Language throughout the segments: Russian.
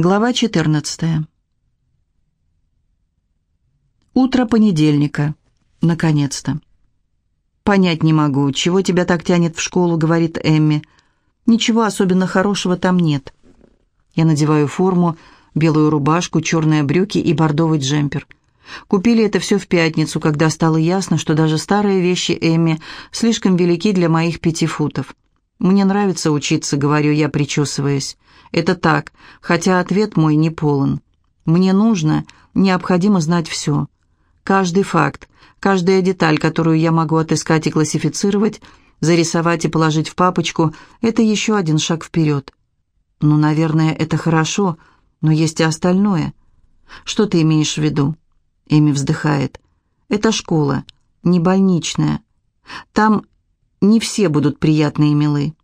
Глава 14. Утро понедельника. Наконец-то. «Понять не могу, чего тебя так тянет в школу», — говорит Эмми. «Ничего особенно хорошего там нет». Я надеваю форму, белую рубашку, черные брюки и бордовый джемпер. Купили это все в пятницу, когда стало ясно, что даже старые вещи Эмми слишком велики для моих пяти футов. «Мне нравится учиться», — говорю я, причесываясь. Это так, хотя ответ мой не полон. Мне нужно, необходимо знать все. Каждый факт, каждая деталь, которую я могу отыскать и классифицировать, зарисовать и положить в папочку, это еще один шаг вперед. Ну, наверное, это хорошо, но есть и остальное. Что ты имеешь в виду? Эми вздыхает. Это школа, не больничная. Там не все будут приятные и милы.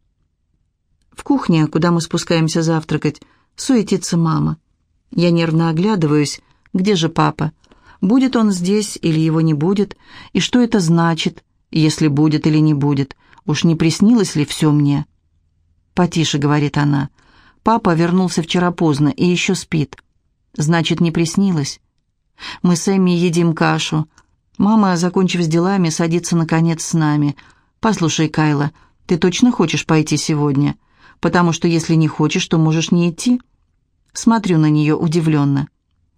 В кухне, куда мы спускаемся завтракать, суетится мама. Я нервно оглядываюсь. Где же папа? Будет он здесь или его не будет? И что это значит, если будет или не будет? Уж не приснилось ли все мне? «Потише», — говорит она. «Папа вернулся вчера поздно и еще спит». «Значит, не приснилось?» Мы с Эмми едим кашу. Мама, закончив с делами, садится наконец с нами. «Послушай, Кайла, ты точно хочешь пойти сегодня?» потому что если не хочешь, то можешь не идти. Смотрю на нее удивленно.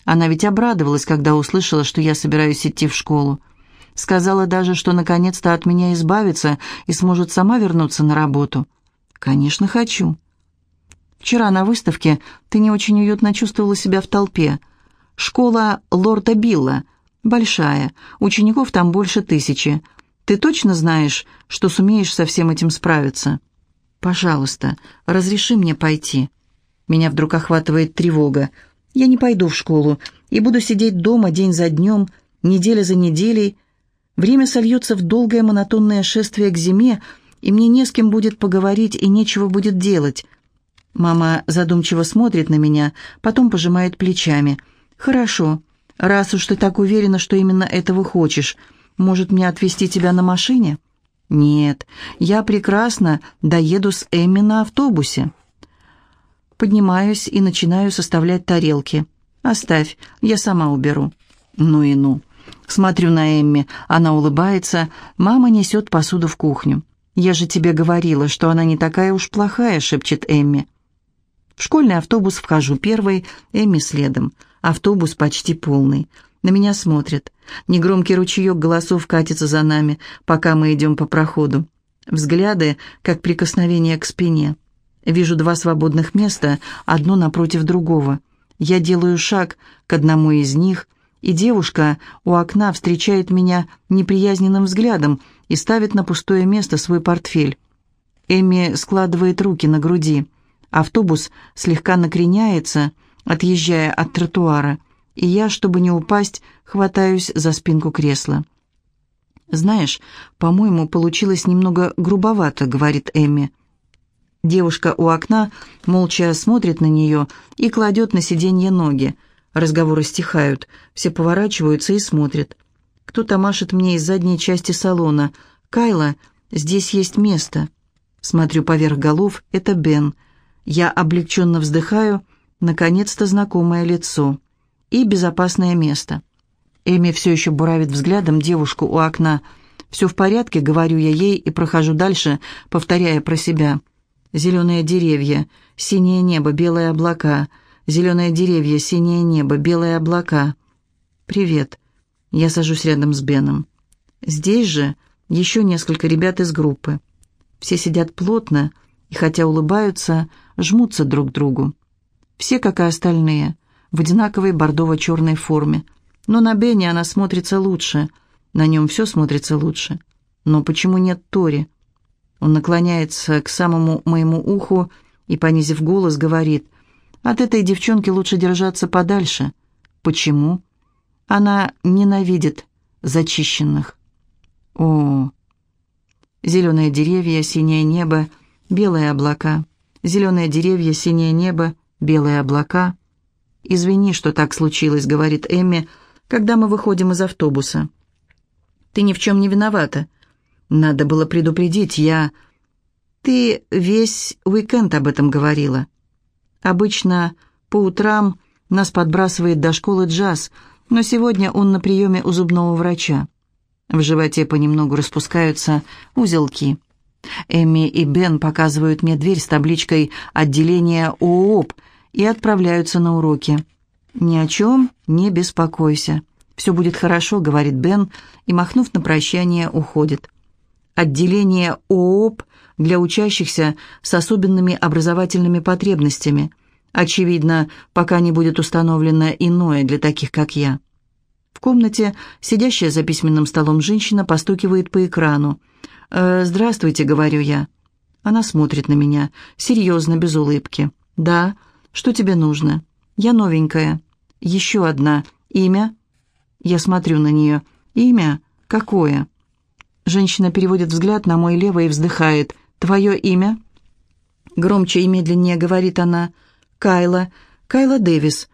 Она ведь обрадовалась, когда услышала, что я собираюсь идти в школу. Сказала даже, что наконец-то от меня избавится и сможет сама вернуться на работу. Конечно, хочу. Вчера на выставке ты не очень уютно чувствовала себя в толпе. Школа лорда Билла. Большая. Учеников там больше тысячи. Ты точно знаешь, что сумеешь со всем этим справиться?» «Пожалуйста, разреши мне пойти». Меня вдруг охватывает тревога. Я не пойду в школу и буду сидеть дома день за днем, неделя за неделей. Время сольется в долгое монотонное шествие к зиме, и мне не с кем будет поговорить и нечего будет делать. Мама задумчиво смотрит на меня, потом пожимает плечами. «Хорошо, раз уж ты так уверена, что именно этого хочешь, может, мне отвезти тебя на машине?» «Нет, я прекрасно доеду с Эмми на автобусе». Поднимаюсь и начинаю составлять тарелки. «Оставь, я сама уберу». «Ну и ну». Смотрю на Эмми, она улыбается, мама несет посуду в кухню. «Я же тебе говорила, что она не такая уж плохая», — шепчет Эмми. В школьный автобус вхожу первой, Эмми следом. Автобус почти полный. На меня смотрят. Негромкий ручеек голосов катится за нами, пока мы идем по проходу. Взгляды, как прикосновение к спине. Вижу два свободных места, одно напротив другого. Я делаю шаг к одному из них, и девушка у окна встречает меня неприязненным взглядом и ставит на пустое место свой портфель. Эми складывает руки на груди. Автобус слегка накреняется, отъезжая от тротуара и я, чтобы не упасть, хватаюсь за спинку кресла. «Знаешь, по-моему, получилось немного грубовато», — говорит Эмми. Девушка у окна молча смотрит на нее и кладет на сиденье ноги. Разговоры стихают, все поворачиваются и смотрят. Кто-то машет мне из задней части салона. «Кайла, здесь есть место». Смотрю поверх голов, это Бен. Я облегченно вздыхаю, наконец-то знакомое лицо и безопасное место. Эми все еще буравит взглядом девушку у окна. «Все в порядке», — говорю я ей и прохожу дальше, повторяя про себя. «Зеленые деревья, синее небо, белые облака. Зеленые деревья, синее небо, белые облака». «Привет». Я сажусь рядом с Беном. Здесь же еще несколько ребят из группы. Все сидят плотно и, хотя улыбаются, жмутся друг к другу. Все, как и остальные — в одинаковой бордово-черной форме. Но на Бене она смотрится лучше. На нем все смотрится лучше. Но почему нет Тори? Он наклоняется к самому моему уху и, понизив голос, говорит, «От этой девчонки лучше держаться подальше». «Почему?» «Она ненавидит зачищенных». «О, зеленые деревья, синее небо, белые облака. Зеленые деревья, синее небо, белые облака». «Извини, что так случилось», — говорит Эмми, когда мы выходим из автобуса. «Ты ни в чем не виновата. Надо было предупредить, я...» «Ты весь уикенд об этом говорила. Обычно По утрам нас подбрасывает до школы джаз, но сегодня он на приеме у зубного врача. В животе понемногу распускаются узелки. Эми и Бен показывают мне дверь с табличкой «Отделение ООП» и отправляются на уроки. «Ни о чем не беспокойся. Все будет хорошо», — говорит Бен, и, махнув на прощание, уходит. Отделение ООП для учащихся с особенными образовательными потребностями. Очевидно, пока не будет установлено иное для таких, как я. В комнате сидящая за письменным столом женщина постукивает по экрану. «Э, «Здравствуйте», — говорю я. Она смотрит на меня, серьезно, без улыбки. «Да, что тебе нужно?» «Я новенькая». «Еще одна. Имя?» Я смотрю на нее. «Имя? Какое?» Женщина переводит взгляд на мой левый и вздыхает. «Твое имя?» Громче и медленнее говорит она. «Кайла. Кайла Дэвис.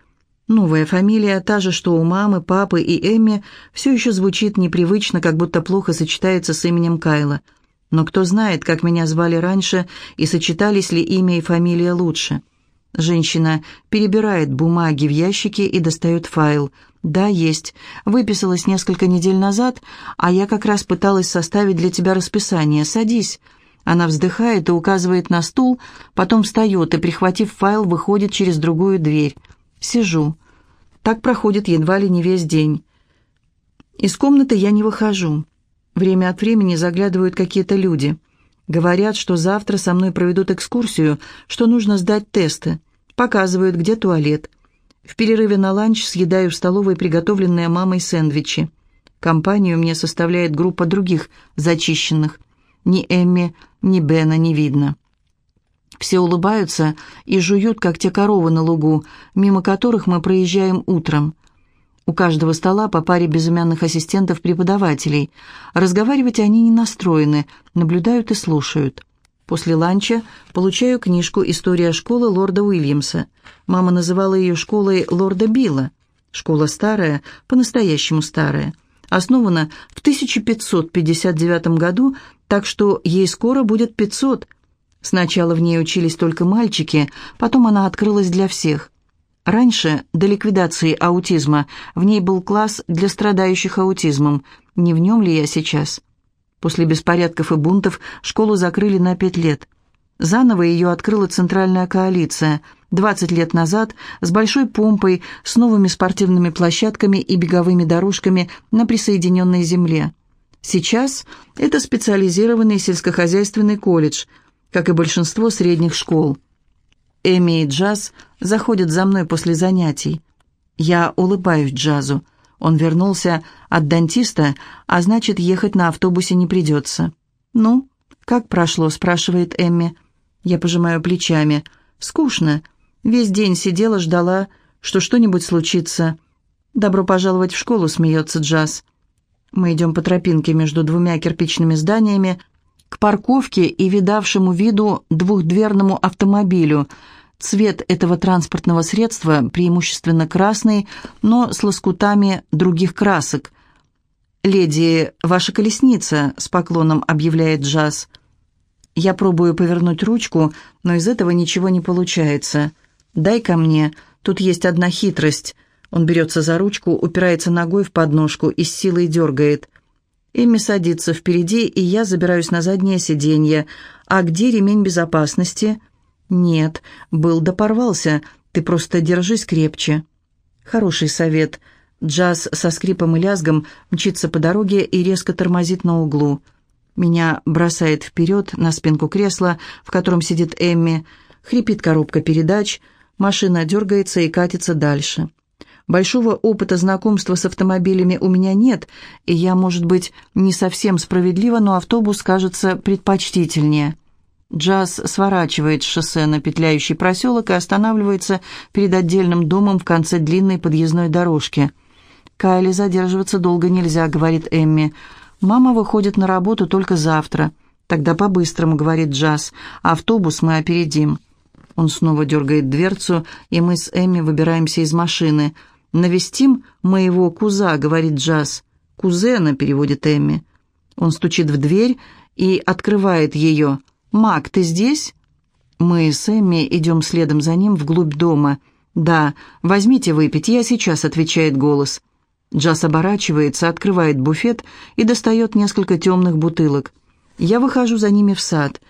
Новая фамилия, та же, что у мамы, папы и Эмми, все еще звучит непривычно, как будто плохо сочетается с именем Кайла. Но кто знает, как меня звали раньше и сочетались ли имя и фамилия лучше. Женщина перебирает бумаги в ящике и достает файл. «Да, есть. Выписалась несколько недель назад, а я как раз пыталась составить для тебя расписание. Садись». Она вздыхает и указывает на стул, потом встает и, прихватив файл, выходит через другую дверь. Сижу. Так проходит едва ли не весь день. Из комнаты я не выхожу. Время от времени заглядывают какие-то люди. Говорят, что завтра со мной проведут экскурсию, что нужно сдать тесты. Показывают, где туалет. В перерыве на ланч съедаю в столовой приготовленные мамой сэндвичи. Компанию мне составляет группа других зачищенных. Ни Эмми, ни Бена не видно. Все улыбаются и жуют, как те коровы на лугу, мимо которых мы проезжаем утром. У каждого стола по паре безымянных ассистентов-преподавателей. Разговаривать они не настроены, наблюдают и слушают. После ланча получаю книжку «История школы лорда Уильямса». Мама называла ее школой лорда Билла. Школа старая, по-настоящему старая. Основана в 1559 году, так что ей скоро будет 500 Сначала в ней учились только мальчики, потом она открылась для всех. Раньше, до ликвидации аутизма, в ней был класс для страдающих аутизмом. Не в нем ли я сейчас? После беспорядков и бунтов школу закрыли на пять лет. Заново ее открыла Центральная коалиция. 20 лет назад с большой помпой, с новыми спортивными площадками и беговыми дорожками на присоединенной земле. Сейчас это специализированный сельскохозяйственный колледж – как и большинство средних школ. Эми и Джаз заходят за мной после занятий. Я улыбаюсь Джазу. Он вернулся от дантиста, а значит, ехать на автобусе не придется. «Ну, как прошло?» – спрашивает Эмми. Я пожимаю плечами. «Скучно. Весь день сидела, ждала, что что-нибудь случится». «Добро пожаловать в школу», – смеется Джаз. Мы идем по тропинке между двумя кирпичными зданиями – к парковке и видавшему виду двухдверному автомобилю. Цвет этого транспортного средства преимущественно красный, но с лоскутами других красок. «Леди, ваша колесница», — с поклоном объявляет Джаз. Я пробую повернуть ручку, но из этого ничего не получается. «Дай ко мне, тут есть одна хитрость». Он берется за ручку, упирается ногой в подножку и с силой дергает. Эми садится впереди, и я забираюсь на заднее сиденье. «А где ремень безопасности?» «Нет, был да порвался. Ты просто держись крепче». «Хороший совет». Джаз со скрипом и лязгом мчится по дороге и резко тормозит на углу. Меня бросает вперед на спинку кресла, в котором сидит Эмми. Хрипит коробка передач, машина дергается и катится дальше. Большого опыта знакомства с автомобилями у меня нет, и я, может быть, не совсем справедлива, но автобус кажется предпочтительнее. Джаз сворачивает с шоссе на петляющий проселок и останавливается перед отдельным домом в конце длинной подъездной дорожки. «Кайли задерживаться долго нельзя», — говорит Эмми. «Мама выходит на работу только завтра». «Тогда по-быстрому», — говорит Джаз. «Автобус мы опередим». Он снова дергает дверцу, и мы с Эмми выбираемся из машины — «Навестим моего куза», — говорит Джаз. «Кузена», — переводит Эмми. Он стучит в дверь и открывает ее. «Мак, ты здесь?» Мы с Эмми идем следом за ним вглубь дома. «Да, возьмите выпить, я сейчас», — отвечает голос. Джаз оборачивается, открывает буфет и достает несколько темных бутылок. Я выхожу за ними в сад.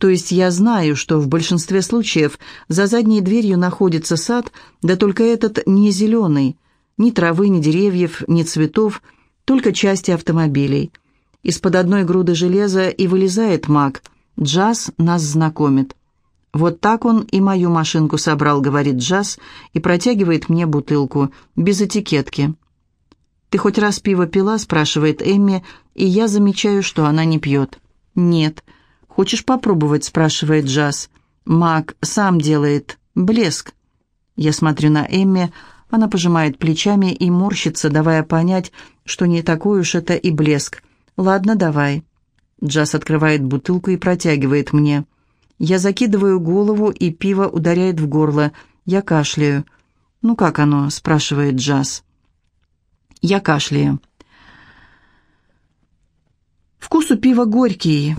То есть я знаю, что в большинстве случаев за задней дверью находится сад, да только этот не зеленый. Ни травы, ни деревьев, ни цветов, только части автомобилей. Из-под одной груды железа и вылезает маг. Джаз нас знакомит. «Вот так он и мою машинку собрал», — говорит Джаз, и протягивает мне бутылку, без этикетки. «Ты хоть раз пиво пила?» — спрашивает Эмми, и я замечаю, что она не пьет. «Нет». «Хочешь попробовать?» — спрашивает Джаз. «Мак сам делает. Блеск». Я смотрю на Эмми, она пожимает плечами и морщится, давая понять, что не такой уж это и блеск. «Ладно, давай». Джаз открывает бутылку и протягивает мне. Я закидываю голову, и пиво ударяет в горло. Я кашляю. «Ну как оно?» — спрашивает Джаз. Я кашляю. Вкус у пива горький.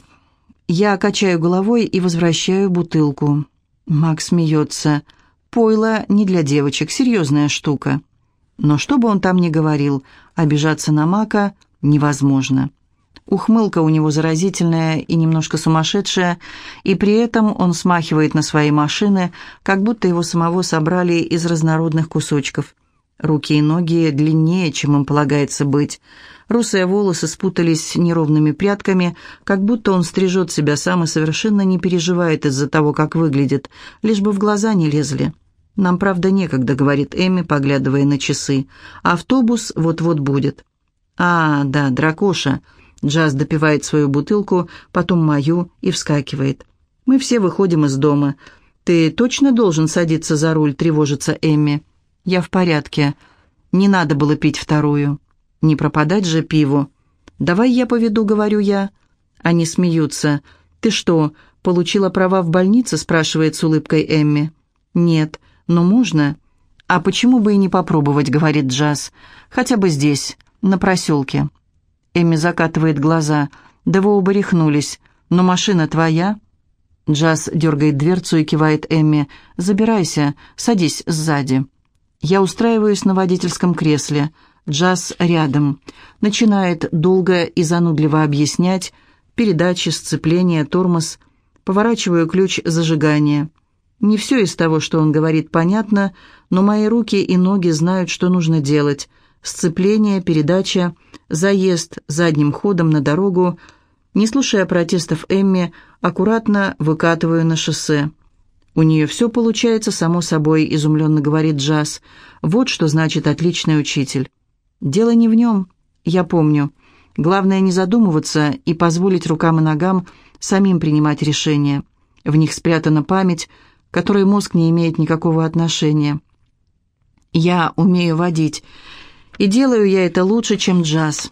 Я качаю головой и возвращаю бутылку. Макс смеется. Пойло не для девочек, серьезная штука. Но что бы он там ни говорил, обижаться на Мака невозможно. Ухмылка у него заразительная и немножко сумасшедшая, и при этом он смахивает на свои машины, как будто его самого собрали из разнородных кусочков. Руки и ноги длиннее, чем им полагается быть. Русые волосы спутались неровными прядками, как будто он стрижет себя сам и совершенно не переживает из-за того, как выглядит, лишь бы в глаза не лезли. «Нам, правда, некогда», — говорит Эми, поглядывая на часы. «Автобус вот-вот будет». «А, да, дракоша», Джаз допивает свою бутылку, потом мою и вскакивает. Мы все выходим из дома. «Ты точно должен садиться за руль?» – тревожится Эмми. «Я в порядке. Не надо было пить вторую. Не пропадать же пиву. Давай я поведу», – говорю я. Они смеются. «Ты что, получила права в больнице?» – спрашивает с улыбкой Эмми. «Нет, но можно». «А почему бы и не попробовать?» – говорит Джаз. «Хотя бы здесь, на проселке». Эми закатывает глаза. «Да вы оба рехнулись. Но машина твоя?» Джаз дергает дверцу и кивает Эмми. «Забирайся, садись сзади». Я устраиваюсь на водительском кресле. Джаз рядом. Начинает долго и занудливо объяснять. Передачи, сцепление, тормоз. Поворачиваю ключ зажигания. Не все из того, что он говорит, понятно, но мои руки и ноги знают, что нужно делать – сцепление, передача, заезд задним ходом на дорогу. Не слушая протестов Эмми, аккуратно выкатываю на шоссе. «У нее все получается, само собой», — изумленно говорит Джаз. «Вот что значит отличный учитель». «Дело не в нем, я помню. Главное не задумываться и позволить рукам и ногам самим принимать решения. В них спрятана память, которой мозг не имеет никакого отношения. Я умею водить, и делаю я это лучше, чем джаз.